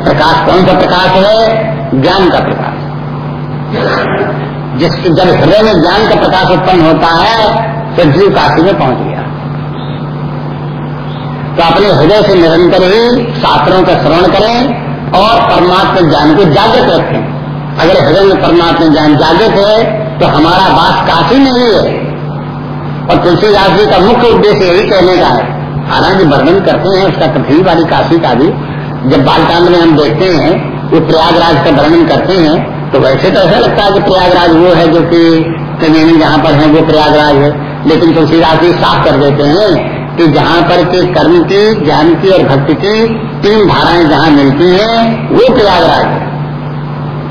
प्रकाश कौन सा प्रकाश है? ज्ञान का प्रकाश। जिस जब हृदय में ज्ञान का प्रकाश उत्पन्न होता है तो जीव काशी में पहुँच गया। तो अपने हृदय से निरंतर ही शास्त्रों का श्रवण करें और परमात्मा ज्ञान को जागृत रखें। अगर हृदय में परमात्मा ज्ञान जागृत है तो हमारा वास काशी में ही है। और तुलसीदास जी का मुख्य उद्देश्य यही कहने का है। हालाँकि वर्णन करते हैं उसका पृथ्वी वाली काशी का भी जब बालकांड में हम देखते हैं, वो प्रयागराज का वर्णन करते हैं तो वैसे तो ऐसा लगता है कि प्रयागराज वो है जो कि त्रिवेणी जहाँ पर है, वो प्रयागराज है। लेकिन तुलसीदास जी साफ़ कर देते हैं कि जहाँ पर के कर्म की, ज्ञान की और भक्ति की तीन धाराएँ जहाँ मिलती हैं, वो प्रयागराज है।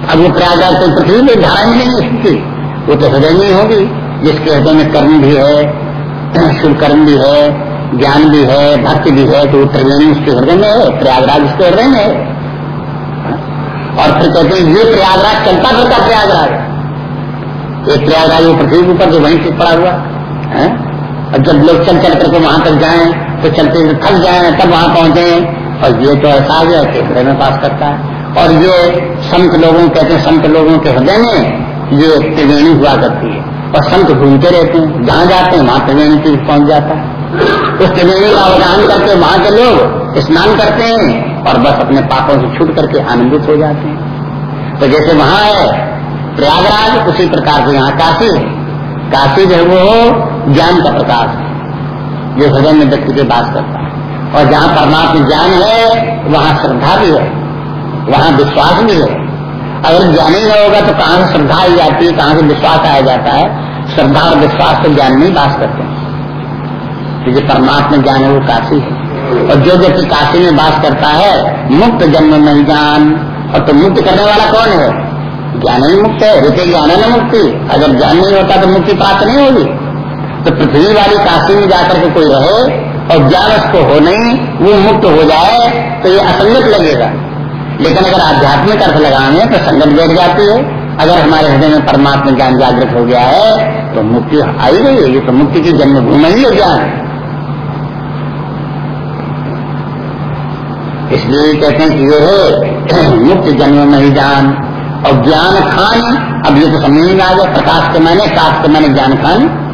अब वो प्रयागराज तो पृथ्वी में धारा ही नहीं सकती वो तो हृदय होगी, जिसके हृदय में कर्म भी है, शुभ कर्म भी है ज्ञान भी है, भक्ति भी है तो त्रिवेणी उसके हृदय में है, प्रयागराज उसके हृदय में है। और फिर कहते हैं, ये प्रयागराज चलता फिरता प्रयागराज। ये प्रयागराज वो पृथ्वी ऊपर जो वहीं से पड़ा हुआ, है? और जब लोग चल चल करके वहाँ तक जाए तो चलते थक जाए, तब वहाँ पहुँचे। और ये तो ऐसा आ गया कि हृदय में पास करता है। और ये संत लोगों, कहते हैं संत लोगों के हृदय में ये त्रिवेणी हुआ करती है। और संत घूमते रहते हैं, जहाँ जाते हैं, वहाँ त्रिवेणी पहुँच जाता है। उस त्रिवेणी का अवधान करके वहाँ के लोग स्नान करते हैं और बस अपने पापों से छूट करके आनंदित हो जाते हैं। तो जैसे वहाँ है, प्रयागराज, उसी प्रकार से यहाँ काशी है। काशी जो है वो ज्ञान का प्रकाश है, जो हृदय में व्यक्ति के बात करता है। और जहाँ परमात्मा ज्ञान है, वहाँ श्रद्धा भी है, वहाँ विश्वास भी है। अगर ज्ञान ही न होगा तो कहाँ से श्रद्धा आई जाती है, कहाँ से विश्वास आया जाता है? श्रद्धा और विश्वास तो ज्ञान में ही बात करते हैं। क्योंकि परमात्मा ज्ञान है, वो काशी है। और जो व्यक्ति काशी में बास करता है, मुक्त जन्म नहीं ज्ञान। और तो मुक्त करने वाला कौन है? ज्ञान ही मुक्त है रुपये ज्ञान है मुक्ति। अगर ज्ञान नहीं होता तो मुक्ति प्राप्त नहीं होगी। तो पृथ्वी वाली काशी में जाकर के कोई रहे और ज्ञान उसको हो नहीं, वो मुक्त हो जाए तो ये असंगत लगेगा। लेकिन अगर आध्यात्मिक अर्थ लगाने तो संगत बैठ जाती है। अगर हमारे हृदय में परमात्मा ज्ञान जागृत हो गया है तो मुक्ति आई गई है। ये तो मुक्ति की जन्मभूमि ही है ज्ञान। इसलिए कहते हैं कि ये है, मुक्त जन्म में ही ज्ञान और ज्ञान खान, अब ये तो समझ नहीं आ गया, प्रकाश के मैंने काश के मैंने ज्ञान खान।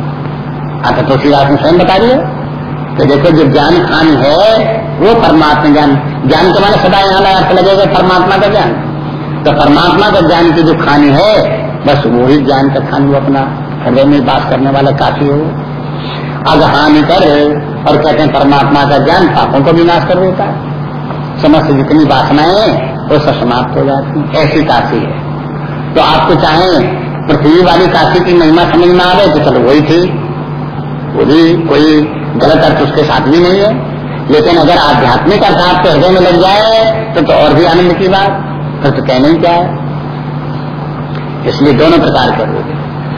आता तो रात में स्वयं बता दिया। तो देखो, जो ज्ञान खान है, वो परमात्मा ज्ञान। ज्ञान के मैंने सदा यहाँ अर्थ लगेगा परमात्मा का ज्ञान। तो परमात्मा का ज्ञान की जो खानी है, बस वो ही ज्ञान का खान, वो अपना हृदय में बात करने वाला काफ़ी हो अग हानि कर, और कहते हैं, परमात्मा का ज्ञान पापों को भी नाश कर देता है। समस्त जितनी वासनाएँ वो सब समाप्त हो जाती ऐसी काशी है। तो आपको चाहे पृथ्वी वाली काशी की महिमा समझ में आ रहे तो चलो वही थी। वो भी कोई गलत अर्थ उसके साथ भी नहीं है। लेकिन अगर आध्यात्मिक अर्थ आपके हृदय में लग जाए तो, तो और भी आनंद की बात। फिर तो कहना ही क्या है? इसलिए दोनों प्रकार के रूप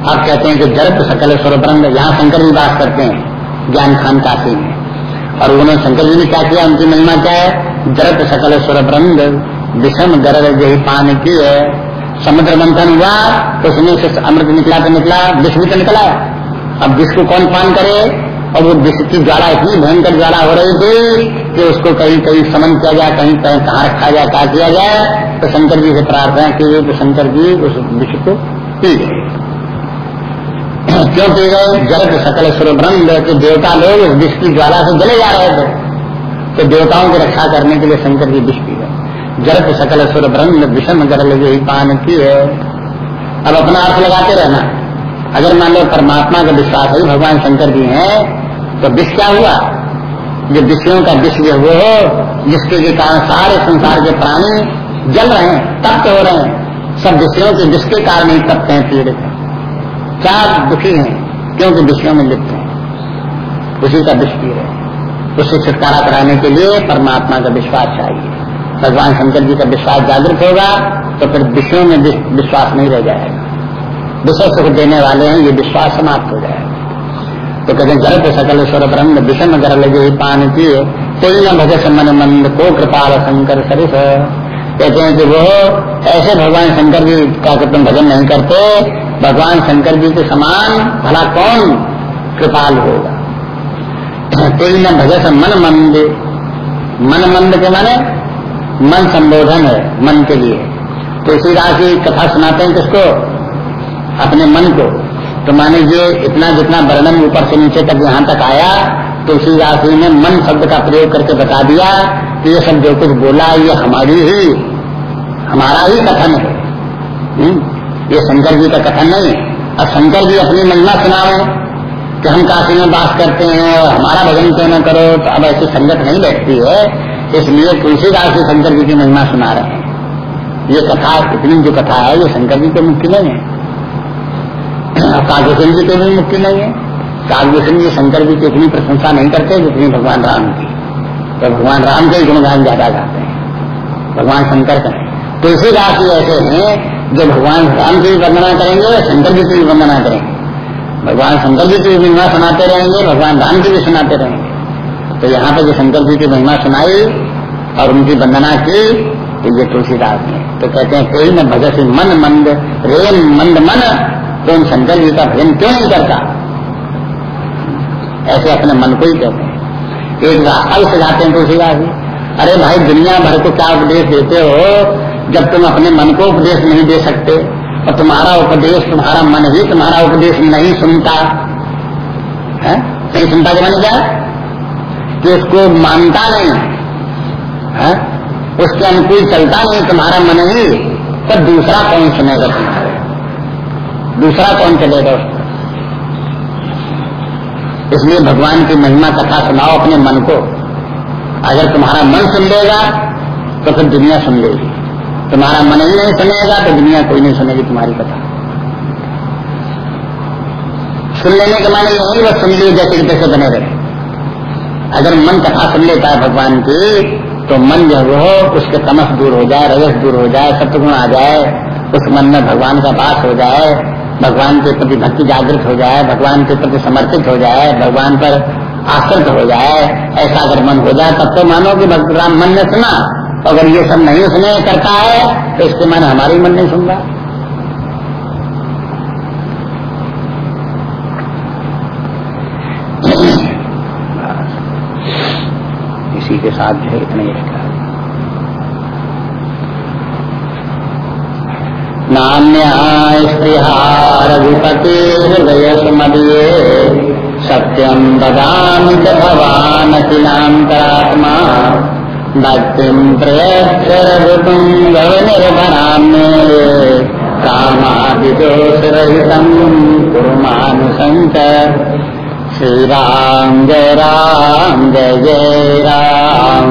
आप कहते हैं कि जड़ सकल स्वर ब्रह्म यहाँ शंकर भी बात करते हैं। ज्ञान खान काशी में। और उन्होंने शंकर जी ने क्या किया? उनकी महिमा क्या है? जरत सकल स्वर ब्रंद विषम गरल जही पान की है समुद्र मंथन हुआ तो उसमें से अमृत निकला तो निकला, विष भी तो निकला अब विष को कौन पान करे? और वो विष की ज्वाला इतनी भयंकर ज्वाला हो रही थी कि उसको कहीं कहीं समन किया जाए, कहीं कहीं कहाँ रखा जाए, कहा किया जाए तो शंकर जी से प्रार्थना की गई तो शंकर जी उस विष को पी गए क्यों पी गए जल सकल सुर ब्रह्म, के देवता लोग उस विष की ज्वाला से जले जा रहे थे। तो देवताओं की रक्षा करने के लिए शंकर जी विष पी गए सकल सुर ब्रह्म विषम गरल जो ही पान की है। अब अपना अर्थ लगाते रहना। अगर मान लो परमात्मा का विश्वास है, भगवान शंकर जी हैं तो विष क्या हुआ? जो विषयों का विष जो वो हो, जिसके के कारण सारे संसार के प्राणी जल रहे हैं, तप्त हो रहे हैं, सब विषयों के विष के कारण ही तप्त हैं, पीड़ित हैं। क्या दुखी हैं, क्योंकि विषयों में लिप्त हैं। उसी का विष पी रहे उससे छुटकारा कराने के लिए परमात्मा का विश्वास चाहिए। भगवान शंकर जी का विश्वास जागृत होगा तो फिर विषयों में विश्वास नहीं रह जाएगा। विषय सुख देने वाले हैं, ये विश्वास समाप्त हो जाएगा। तो कहते हैं गर्भ सकल स्वर ब्रह्म, विषम गर लगे पान किए कोई न भजस मन मंद को कृपाल शंकर सरिफ कहते हैं कि वो ऐसे भगवान शंकर जी का तुम भजन नहीं करते, भगवान शंकर जी के समान भला कौन कृपाल होगा? कोई न भजस मन मंद। मन मंद के माने मन संबोधन है मन के लिए। तुलसीदास जी कथा सुनाते हैं किसको? अपने मन को। तो माने ये इतना जितना वर्णन ऊपर से नीचे तक यहाँ तक आया तुलसीदास जी ने मन शब्द का प्रयोग करके बता दिया कि ये सब जो कुछ बोला ये हमारी ही हमारा ही कथन है। हम्म, ये शंकर जी का कथन नहीं और शंकर जी अपनी महिमा सुनावे कि हम काशी में बास करते हैं और हमारा भजन क्यों न करो तो अब ऐसी संगत नहीं बैठती है। इसलिए तुलसीदास जी शंकर जी की महिमा सुना रहे हैं। ये कथा, इतनी जो कथा है, ये शंकर जी के मुक्ति नहीं है। कागभूषण जी के भी मुक्ति नहीं है। कागभूषण जी शंकर जी की इतनी प्रशंसा नहीं करते जितनी भगवान राम की। तो भगवान राम के गुणगान ज़्यादा गाते हैं। भगवान शंकर का तुलसीदास जी ऐसे हैं, जो भगवान राम की वंदना करेंगे शंकर जी की वंदना करेंगे। भगवान शंकर जी की महिमा सुनाते रहेंगे, भगवान राम की भी सुनाते रहेंगे। तो यहाँ पर जो शंकर जी की महिमा सुनाई और उनकी वंदना की तो ये तुलसीदास ने तो कहते हैं, कोई न भगत सिंह मन मंद रेम मंद मन तो उन शंकर जी का भजन क्यों नहीं करता? ऐसे अपने मन को ही कहते हैं। एक रास्ता भी सजाते हैं तुलसीदास जी। अरे भाई, दुनिया भर को क्या उपदेश देते हो, जब तुम अपने मन को उपदेश नहीं दे सकते? और तुम्हारा उपदेश तुम्हारा मन ही तुम्हारा उपदेश नहीं सुनता। है? नहीं सुनता के मन क्या? कि उसको मानता नहीं। है? उसके अनुकूल चलता नहीं, तुम्हारा मन ही। तो दूसरा कौन सुनेगा तुम्हारे? दूसरा कौन चलेगा उसको? इसलिए भगवान की महिमा कथा सुनाओ अपने मन को। अगर तुम्हारा मन सुन लेगा तो फिर दुनिया सुन लेगी। तुम्हारा मन ही नहीं सुनेगा तो दुनिया कोई नहीं सुनेगी तुम्हारी कथा। सुन लेने के माने यही बस सुन ली जैसे तैसे बने रहे। अगर मन कथा सुन लेता है भगवान की तो मन जो वो, उसके तमस दूर हो जाए, रजस दूर हो जाए, सत्गुण आ जाए, उस मन में भगवान का वास हो जाए, भगवान के प्रति भक्ति जागृत हो जाए, भगवान के प्रति समर्पित हो जाए, भगवान पर आश्रित हो जाए, ऐसा अगर मन हो जाए, तब तो मानो कि भगवान मन ने सुना। अगर ये सब नहीं सुने करता है तो इसके मन हमारी मन नहीं सुन रहा। इसी के साथ जो है इतना नान्या स्त्रिहारधिपति हृदय सुमदीये सत्यम ददामि भवान् अखिलान्तरात्मा भक्तिं प्रयच्छरभुतुं गवनिर्भराम्ये कामादिदोषरहितं कुर्मानुसञ्च श्रीराम जय राम जय जय राम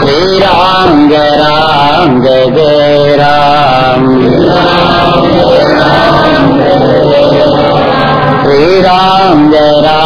श्री राम जय राम जय जय राम श्री राम जय राम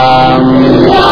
राम।